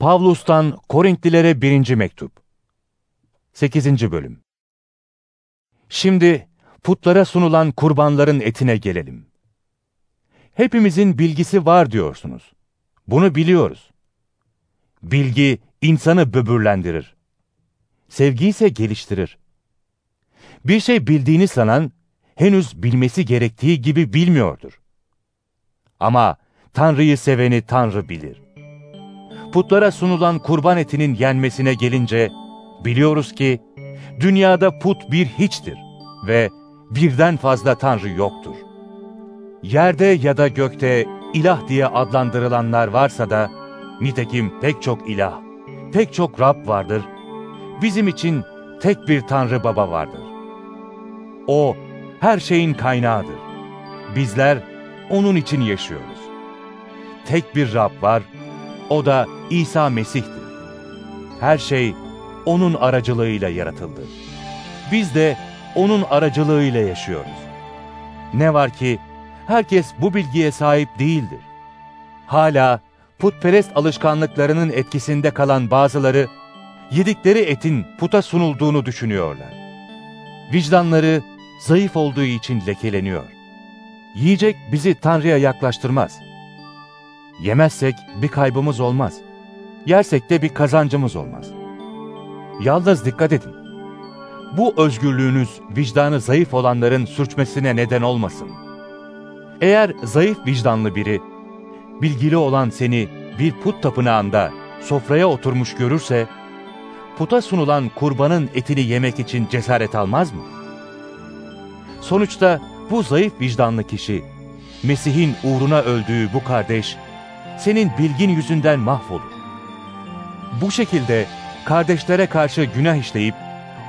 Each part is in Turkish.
Pavlus'tan Korintlilere 1. Mektup 8. Bölüm Şimdi putlara sunulan kurbanların etine gelelim. Hepimizin bilgisi var diyorsunuz. Bunu biliyoruz. Bilgi insanı böbürlendirir. Sevgi ise geliştirir. Bir şey bildiğini sanan, henüz bilmesi gerektiği gibi bilmiyordur. Ama Tanrı'yı seveni Tanrı bilir. Putlara sunulan kurban etinin yenmesine gelince, biliyoruz ki, dünyada put bir hiçtir ve birden fazla Tanrı yoktur. Yerde ya da gökte ilah diye adlandırılanlar varsa da, nitekim pek çok ilah, pek çok Rab vardır, bizim için tek bir Tanrı Baba vardır. O, her şeyin kaynağıdır. Bizler, O'nun için yaşıyoruz. Tek bir Rab var, O da İsa Mesih'tir. Her şey, O'nun aracılığıyla yaratıldı. Biz de, O'nun aracılığıyla yaşıyoruz. Ne var ki, herkes bu bilgiye sahip değildir. Hala, putperest alışkanlıklarının etkisinde kalan bazıları, yedikleri etin puta sunulduğunu düşünüyorlar. Vicdanları zayıf olduğu için lekeleniyor. Yiyecek bizi Tanrı'ya yaklaştırmaz. Yemezsek bir kaybımız olmaz. Yersek de bir kazancımız olmaz. Yalnız dikkat edin. Bu özgürlüğünüz vicdanı zayıf olanların sürçmesine neden olmasın. Eğer zayıf vicdanlı biri, bilgili olan seni bir put tapınağında sofraya oturmuş görürse, puta sunulan kurbanın etini yemek için cesaret almaz mı? Sonuçta bu zayıf vicdanlı kişi, Mesih'in uğruna öldüğü bu kardeş, senin bilgin yüzünden mahvolur. Bu şekilde kardeşlere karşı günah işleyip,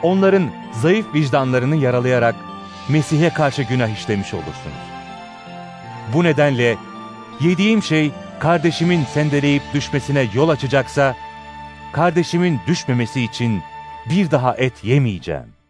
onların zayıf vicdanlarını yaralayarak Mesih'e karşı günah işlemiş olursunuz. Bu nedenle yediğim şey kardeşimin sendeleyip düşmesine yol açacaksa, kardeşimin düşmemesi için bir daha et yemeyeceğim.